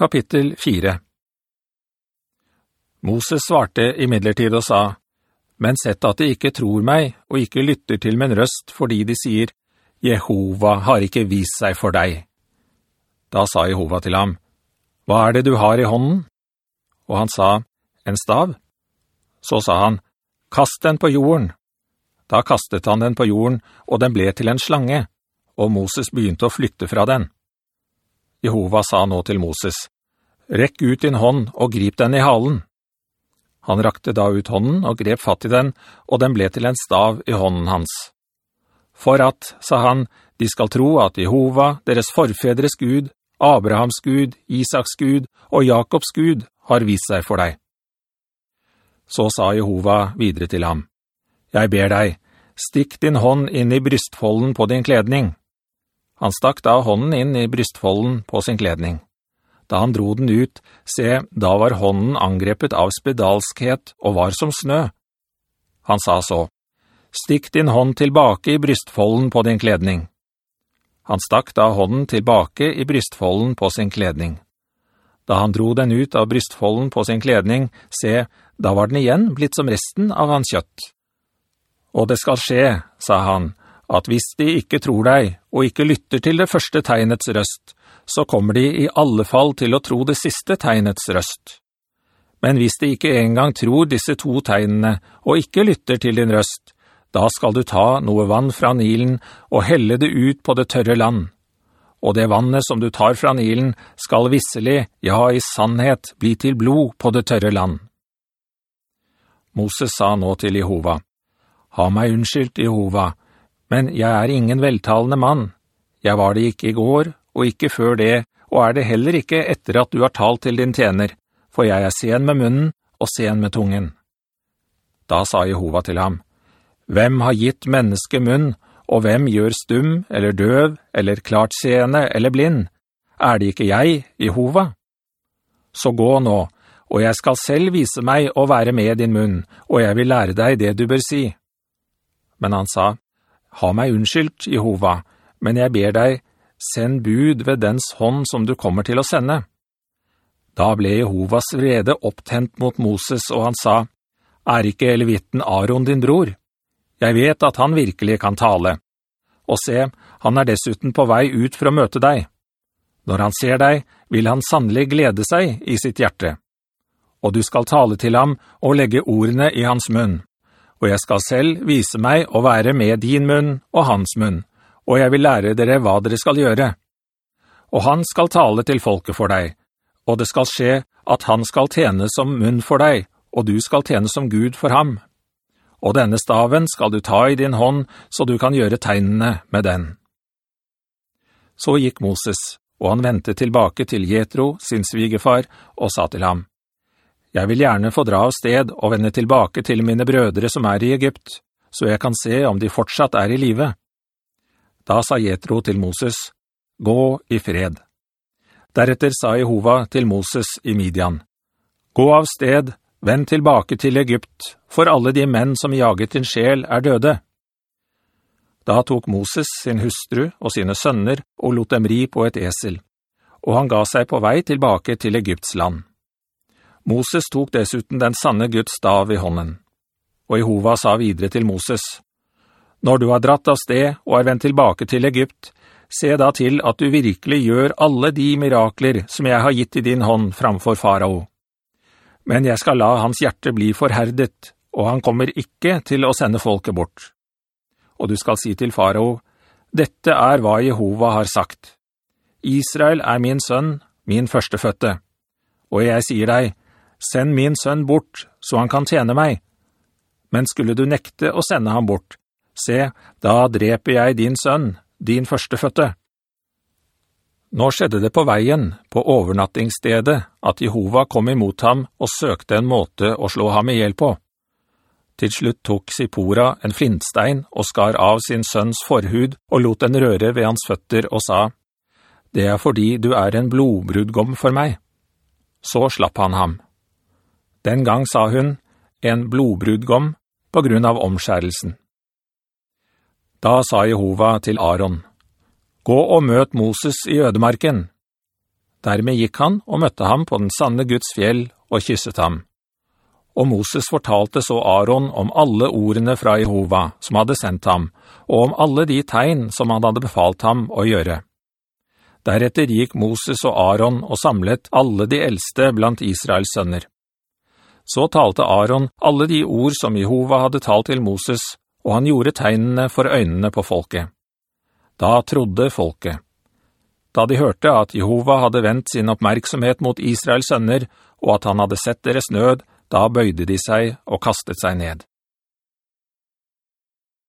Kapittel 4 Moses svarte i midlertid og sa, «Men sett at de ikke tror meg og ikke lytter til min røst fordi de sier, Jehova har ikke vist seg for deg.» Da sa Jehova til ham, «Hva er det du har i hånden?» Og han sa, «En stav.» Så sa han, «Kast den på jorden.» Da kastet han den på jorden, og den ble til en slange, og Moses begynte å flytte fra den. Jehova sa nå til Moses, «Rekk ut din hånd og grip den i halen.» Han rakte da ut hånden og grep fatt i den, og den ble til en stav i hånden hans. For at, sa han, de skal tro at Jehova, deres forfedres Gud, Abrahams Gud, Isaks Gud og Jakobs Gud har vist seg for deg. Så sa Jehova videre til ham, «Jeg ber deg, stikk din hånd inn i brystfolden på din kledning.» Han stakk da hånden inn i brystfolden på sin kledning. Da han dro den ut, se, da var hånden angrepet av spedalskhet og var som snø. Han sa så, «Stikk din hånd tilbake i brystfolden på din kledning.» Han stakk da hånden tilbake i brystfolden på sin kledning. Da han dro den ut av brystfolden på sin kledning, se, da var den igjen blitt som resten av hans kjøtt. Og det skal skje, sa han, at hvis de ikke tror deg, og ikke lytter til det første tegnets røst, så kommer de i alle fall til å tro det siste tegnets røst. Men hvis de ikke engang tror disse to tegnene, og ikke lytter til din røst, da skal du ta noe vann fra Nilen og helle det ut på det tørre land og det vannet som du tar fra Nilen skal visselig, ja i sannhet, bli til blod på det tørre land. Moses sa nå til Jehova, «Ha meg unnskyldt, Jehova, men jeg er ingen veltalende mann. Jeg var det ikke i går, og ikke før det, og er det heller ikke etter at du har talt til din tjener, for jeg er sen med munnen og sen med tungen.» Da sa Jehova til ham, «Hvem har gitt menneske munn, og hvem gjør stum, eller døv, eller klart seende, eller blind? Er det ikke jeg, Jehova? Så gå nå, og jeg skal selv vise meg å være med din munn, og jeg vil lære deg det du bør si. Men han sa, «Ha meg unnskyldt, Jehova, men jeg ber deg, send bud ved dens hånd som du kommer til å sende.» Da ble Jehovas vrede opptent mot Moses, og han sa, «Er ikke elevitten Aaron din bror?» Jeg vet at han virkelig kan tale. Og se, han er dessuten på vei ut for å møte deg. Når han ser deg, vil han sannelig glede seg i sitt hjerte. Og du skal tale til ham og legge ordene i hans munn. Og jeg skal selv vise meg å være med din munn og hans munn, og jeg vil lære dere hva dere skal gjøre. Og han skal tale til folket for deg, og det skal skje at han skal tjene som munn for deg, og du skal tjene som Gud for ham og denne staven skal du ta i din hånd, så du kan gjøre tegnene med den. Så gikk Moses, og han ventet tilbake til Jethro, sin svigefar, og sa til ham, «Jeg vil gjerne få dra av sted og vende tilbake til mine brødre som er i Egypt, så jeg kan se om de fortsatt er i live.» Da sa Jethro til Moses, «Gå i fred.» Deretter sa Jehova til Moses i Midian, «Gå av sted, Vend tilbake til Egypt, for alle de menn som jaget din sjel er døde. Da tok Moses sin hustru og sine sønner og lot dem ri på et esel, og han ga seg på vei tilbake til Egypts land. Moses tok dessuten den sanne Guds stav i hånden. Og Jehova sa videre til Moses, «Når du har dratt av sted og er vendt tilbake til Egypt, se da til at du virkelig gjør alle de mirakler som jeg har gitt i din hånd framfor farao men jeg skal la hans hjerte bli forherdet, og han kommer ikke til å sende folket bort. Og du skal si til farao, «Dette er hva Jehova har sagt. Israel er min sønn, min førsteføtte. Og jeg sier deg, send min sønn bort, så han kan tjene meg. Men skulle du nekte å sende ham bort, se, da dreper jeg din sønn, din førsteføtte.» Nå skjedde det på veien, på overnattingsstedet, at Jehova kom imot ham og søkte en måte å slå ham ihjel på. Til slutt tok Sipora en flintstein og skar av sin sønns forhud og lot den røre ved hans føtter og sa, «Det er fordi du er en blodbrudgom for meg.» Så slapp han ham. Den gang sa hun, «En blodbrudgom på grunn av omskjærelsen.» Da sa Jehova til Aaron, «Gå og møt Moses i ødemarken.» Dermed gikk han og møtte ham på den sanne Guds fjell og kysset ham. Og Moses fortalte så Aaron om alle ordene fra Jehova som hadde sendt ham, og om alle de tegn som han hadde befalt ham å gjøre. Deretter gikk Moses og Aaron og samlet alle de eldste blant Israels sønner. Så talte Aaron alle de ord som Jehova hadde talt til Moses, og han gjorde tegnene for øynene på folket. Da trodde folket. Da de hørte at Jehova hadde vendt sin oppmerksomhet mot Israels sønner, og at han hadde sett deres nød, da bøyde de seg og kastet seg ned.